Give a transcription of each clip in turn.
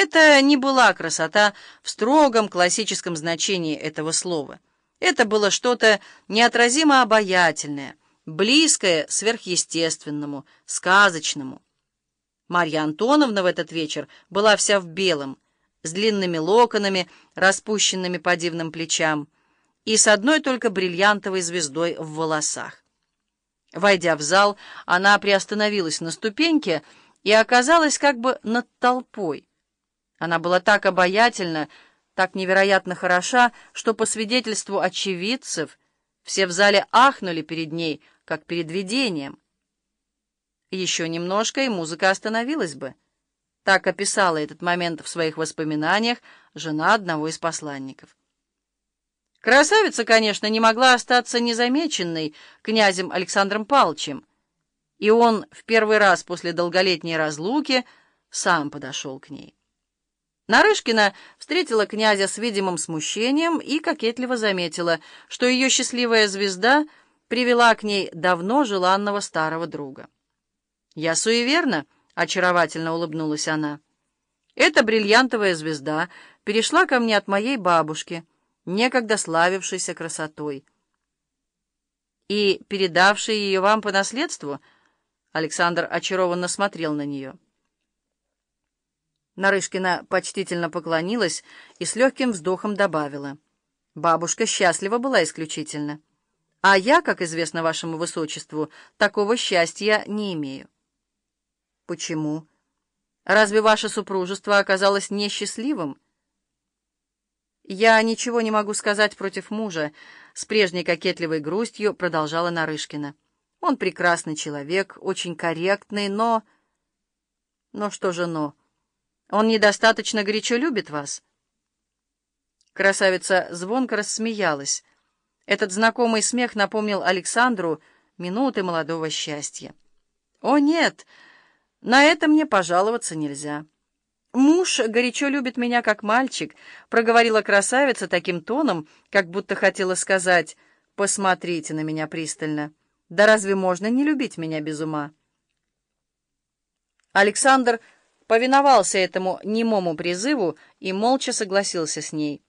Это не была красота в строгом классическом значении этого слова. Это было что-то неотразимо обаятельное, близкое сверхъестественному, сказочному. Марья Антоновна в этот вечер была вся в белом, с длинными локонами, распущенными по дивным плечам, и с одной только бриллиантовой звездой в волосах. Войдя в зал, она приостановилась на ступеньке и оказалась как бы над толпой. Она была так обаятельна, так невероятно хороша, что, по свидетельству очевидцев, все в зале ахнули перед ней, как перед видением. Еще немножко, и музыка остановилась бы. Так описала этот момент в своих воспоминаниях жена одного из посланников. Красавица, конечно, не могла остаться незамеченной князем Александром Павловичем, и он в первый раз после долголетней разлуки сам подошел к ней. Нарышкина встретила князя с видимым смущением и кокетливо заметила, что ее счастливая звезда привела к ней давно желанного старого друга. «Я суеверна», — очаровательно улыбнулась она. «Эта бриллиантовая звезда перешла ко мне от моей бабушки, некогда славившейся красотой. И передавшей ее вам по наследству?» Александр очарованно смотрел на нее. Нарышкина почтительно поклонилась и с легким вздохом добавила. Бабушка счастлива была исключительно. А я, как известно вашему высочеству, такого счастья не имею. Почему? Разве ваше супружество оказалось несчастливым? Я ничего не могу сказать против мужа, с прежней кокетливой грустью продолжала Нарышкина. Он прекрасный человек, очень корректный, но... Но что же но? Он недостаточно горячо любит вас. Красавица звонко рассмеялась. Этот знакомый смех напомнил Александру минуты молодого счастья. «О, нет!» На это мне пожаловаться нельзя. Муж горячо любит меня как мальчик, проговорила красавица таким тоном, как будто хотела сказать «посмотрите на меня пристально». Да разве можно не любить меня без ума? Александр повиновался этому немому призыву и молча согласился с ней.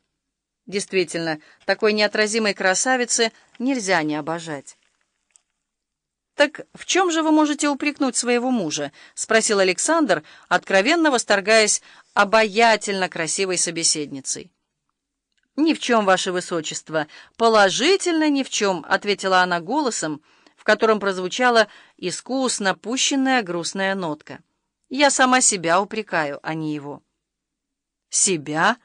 Действительно, такой неотразимой красавицы нельзя не обожать. «Так в чем же вы можете упрекнуть своего мужа?» — спросил Александр, откровенно восторгаясь обаятельно красивой собеседницей. «Ни в чем, ваше высочество, положительно ни в чем», — ответила она голосом, в котором прозвучала искусно пущенная грустная нотка. «Я сама себя упрекаю, а не его». «Себя?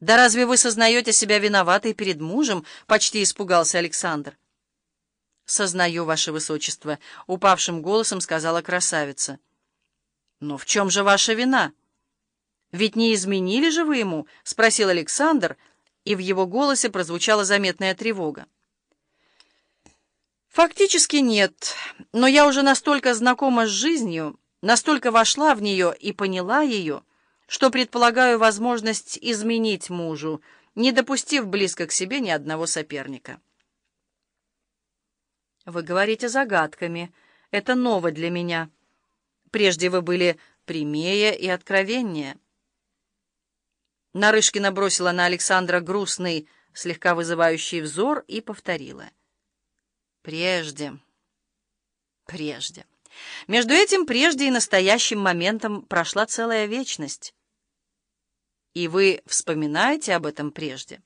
Да разве вы сознаете себя виноватой перед мужем?» — почти испугался Александр. «Сознаю, ваше высочество», — упавшим голосом сказала красавица. «Но в чем же ваша вина? Ведь не изменили же вы ему?» — спросил Александр, и в его голосе прозвучала заметная тревога. «Фактически нет, но я уже настолько знакома с жизнью, настолько вошла в нее и поняла ее, что предполагаю возможность изменить мужу, не допустив близко к себе ни одного соперника». Вы говорите загадками. Это ново для меня. Прежде вы были прямее и откровеннее. Нарышкина бросила на Александра грустный, слегка вызывающий взор и повторила. Прежде. Прежде. Между этим прежде и настоящим моментом прошла целая вечность. И вы вспоминаете об этом прежде?